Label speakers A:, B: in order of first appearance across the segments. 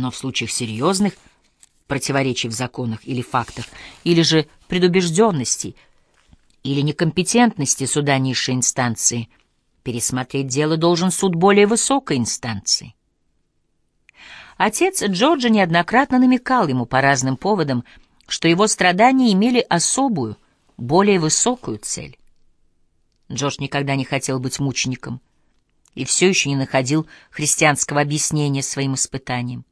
A: Но в случаях серьезных противоречий в законах или фактах, или же предубежденности, или некомпетентности суда низшей инстанции, пересмотреть дело должен суд более высокой инстанции. Отец Джорджа неоднократно намекал ему по разным поводам, что его страдания имели особую, более высокую цель. Джордж никогда не хотел быть мучеником и все еще не находил христианского объяснения своим испытаниям.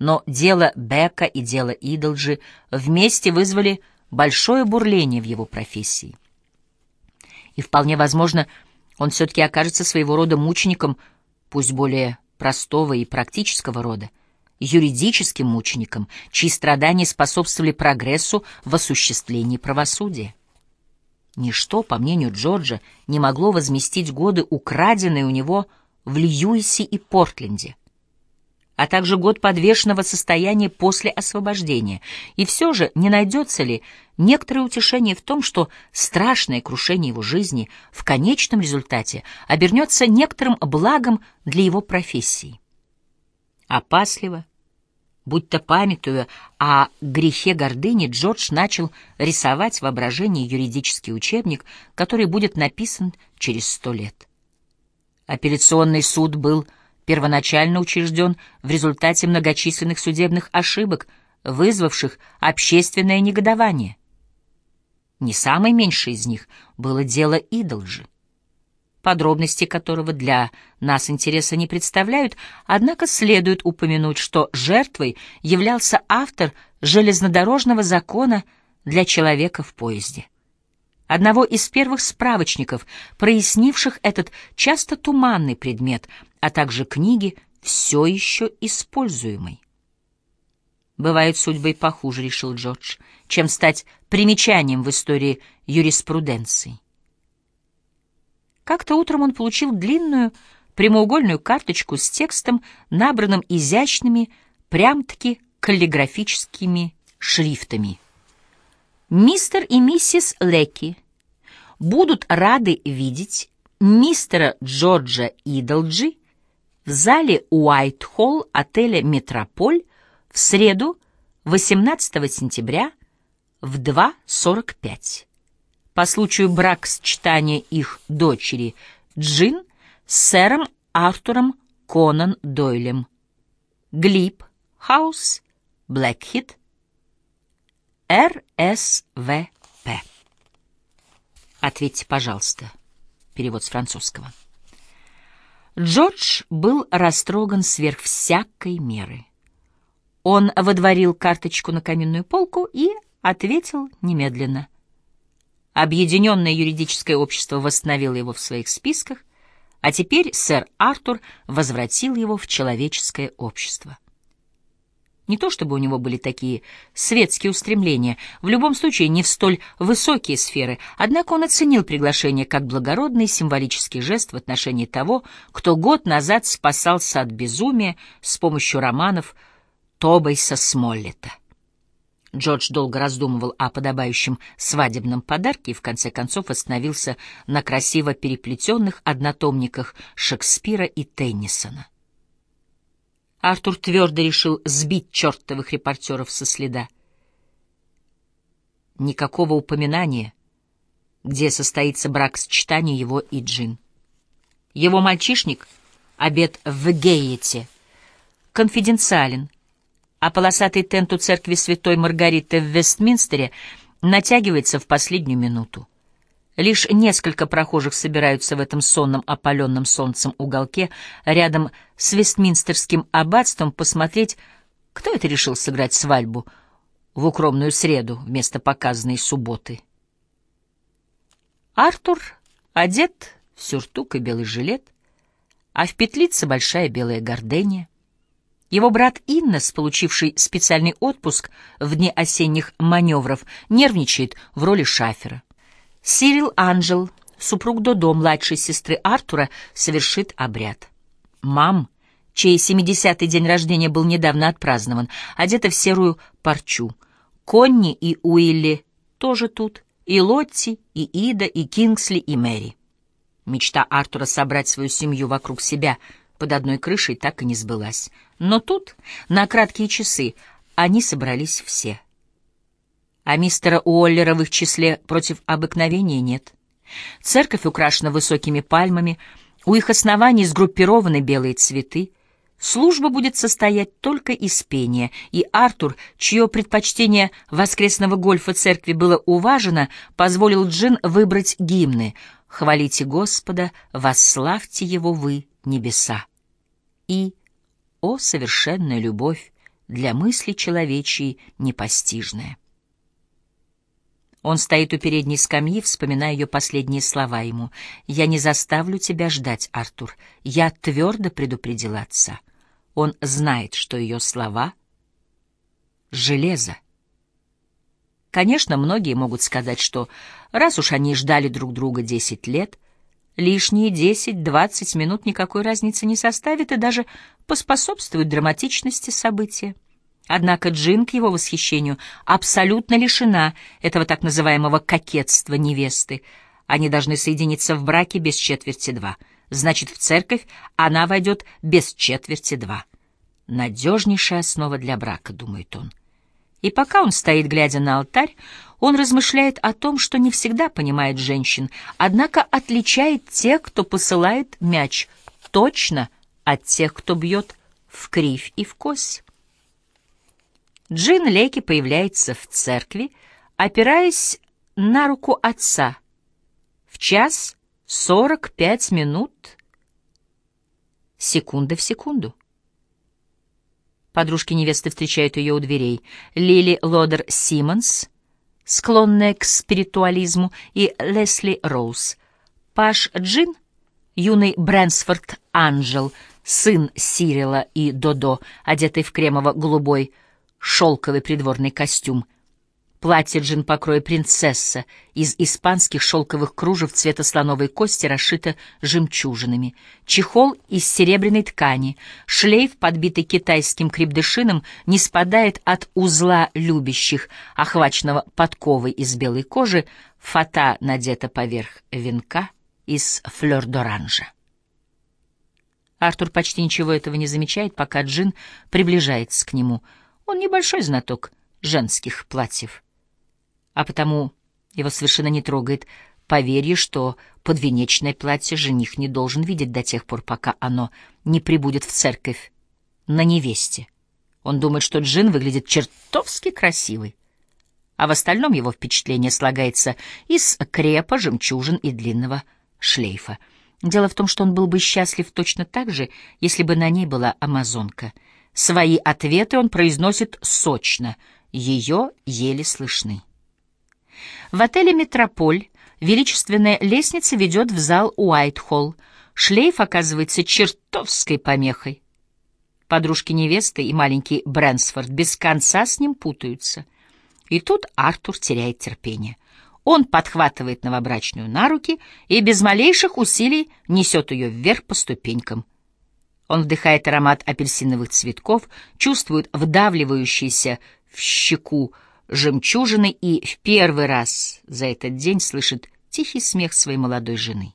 A: Но дело Бека и дело Идолджи вместе вызвали большое бурление в его профессии. И вполне возможно, он все-таки окажется своего рода мучеником, пусть более простого и практического рода, юридическим мучеником, чьи страдания способствовали прогрессу в осуществлении правосудия. Ничто, по мнению Джорджа, не могло возместить годы, украденные у него в Льюисе и Портленде, а также год подвешенного состояния после освобождения. И все же не найдется ли некоторое утешение в том, что страшное крушение его жизни в конечном результате обернется некоторым благом для его профессии? Опасливо, Будто памятуя о грехе гордыни, Джордж начал рисовать в воображении юридический учебник, который будет написан через сто лет. Апелляционный суд был первоначально учрежден в результате многочисленных судебных ошибок, вызвавших общественное негодование. Не самое меньшее из них было дело Идолжи подробности которого для нас интереса не представляют, однако следует упомянуть, что жертвой являлся автор железнодорожного закона для человека в поезде. Одного из первых справочников, прояснивших этот часто туманный предмет, а также книги, все еще используемой. Бывают судьбы и похуже, решил Джордж, чем стать примечанием в истории юриспруденции. Как-то утром он получил длинную прямоугольную карточку с текстом, набранным изящными, прям-таки каллиграфическими шрифтами. «Мистер и миссис Лекки будут рады видеть мистера Джорджа Идолджи в зале Уайт-Холл отеля «Метрополь» в среду 18 сентября в 2.45 по случаю бракосочетания их дочери Джин с сэром Артуром Конан Дойлем. Глиб, Хаус, Блэкхит, РСВП. Ответьте, пожалуйста. Перевод с французского. Джордж был растроган сверх всякой меры. Он водворил карточку на каминную полку и ответил немедленно — Объединенное юридическое общество восстановило его в своих списках, а теперь сэр Артур возвратил его в человеческое общество. Не то чтобы у него были такие светские устремления, в любом случае не в столь высокие сферы, однако он оценил приглашение как благородный символический жест в отношении того, кто год назад спасался от безумия с помощью романов Тобейса Смоллета. Джордж долго раздумывал о подобающем свадебном подарке и в конце концов остановился на красиво переплетенных однотомниках Шекспира и Теннисона. Артур твердо решил сбить чертовых репортеров со следа. Никакого упоминания, где состоится брак-сочетание его и Джин. Его мальчишник, обед в Гейете, конфиденциален — а полосатый тент у церкви Святой Маргариты в Вестминстере натягивается в последнюю минуту. Лишь несколько прохожих собираются в этом сонном, опаленном солнцем уголке рядом с Вестминстерским аббатством посмотреть, кто это решил сыграть свадьбу в укромную среду вместо показанной субботы. Артур одет в сюртук и белый жилет, а в петлице большая белая гордения. Его брат Иннес, получивший специальный отпуск в дни осенних маневров, нервничает в роли шафера. Сирил Анджел, супруг Додо, младшей сестры Артура, совершит обряд. Мам, чей 70-й день рождения был недавно отпразднован, одета в серую парчу. Конни и Уилли тоже тут, и Лотти, и Ида, и Кингсли, и Мэри. Мечта Артура собрать свою семью вокруг себя под одной крышей так и не сбылась. Но тут, на краткие часы, они собрались все. А мистера Уоллера в их числе против обыкновения нет. Церковь украшена высокими пальмами, у их оснований сгруппированы белые цветы. Служба будет состоять только из пения, и Артур, чье предпочтение воскресного гольфа церкви было уважено, позволил Джин выбрать гимны «Хвалите Господа, восславьте Его вы, небеса» и «О совершенная любовь, для мысли человечьей непостижная». Он стоит у передней скамьи, вспоминая ее последние слова ему. «Я не заставлю тебя ждать, Артур. Я твердо предупредил отца. Он знает, что ее слова — железо». Конечно, многие могут сказать, что раз уж они ждали друг друга десять лет, лишние десять-двадцать минут никакой разницы не составит и даже поспособствует драматичности события. Однако Джин, к его восхищению, абсолютно лишена этого так называемого кокетства невесты. Они должны соединиться в браке без четверти два. Значит, в церковь она войдет без четверти два. Надежнейшая основа для брака, думает он. И пока он стоит, глядя на алтарь, он размышляет о том, что не всегда понимает женщин, однако отличает тех, кто посылает мяч, точно от тех, кто бьет в кривь и в кость. Джин Леки появляется в церкви, опираясь на руку отца. В час сорок пять минут, секунда в секунду. Подружки невесты встречают ее у дверей. Лили Лодер Симмонс, склонная к спиритуализму, и Лесли Роуз. Паш Джин, юный Брэнсфорд Анджел, сын Сирила и Додо, одетый в кремово-голубой шелковый придворный костюм. Платье джин покроя принцесса из испанских шелковых кружев цвета слоновой кости расшито жемчужинами. Чехол из серебряной ткани, шлейф, подбитый китайским крепдышином, не спадает от узла любящих, охваченного подковой из белой кожи, фата надета поверх венка из флёр-д'оранжа. Артур почти ничего этого не замечает, пока Джин приближается к нему — он небольшой знаток женских платьев, а потому его совершенно не трогает поверье, что подвенечное платье жених не должен видеть до тех пор, пока оно не прибудет в церковь на невесте. Он думает, что Джин выглядит чертовски красивой, а в остальном его впечатление слагается из крепа, жемчужин и длинного шлейфа. Дело в том, что он был бы счастлив точно так же, если бы на ней была амазонка — Свои ответы он произносит сочно, ее еле слышны. В отеле «Метрополь» величественная лестница ведет в зал Уайтхолл. Шлейф оказывается чертовской помехой. Подружки невесты и маленький Брэнсфорд без конца с ним путаются. И тут Артур теряет терпение. Он подхватывает новобрачную на руки и без малейших усилий несет ее вверх по ступенькам. Он вдыхает аромат апельсиновых цветков, чувствует вдавливающийся в щеку жемчужины и в первый раз за этот день слышит тихий смех своей молодой жены.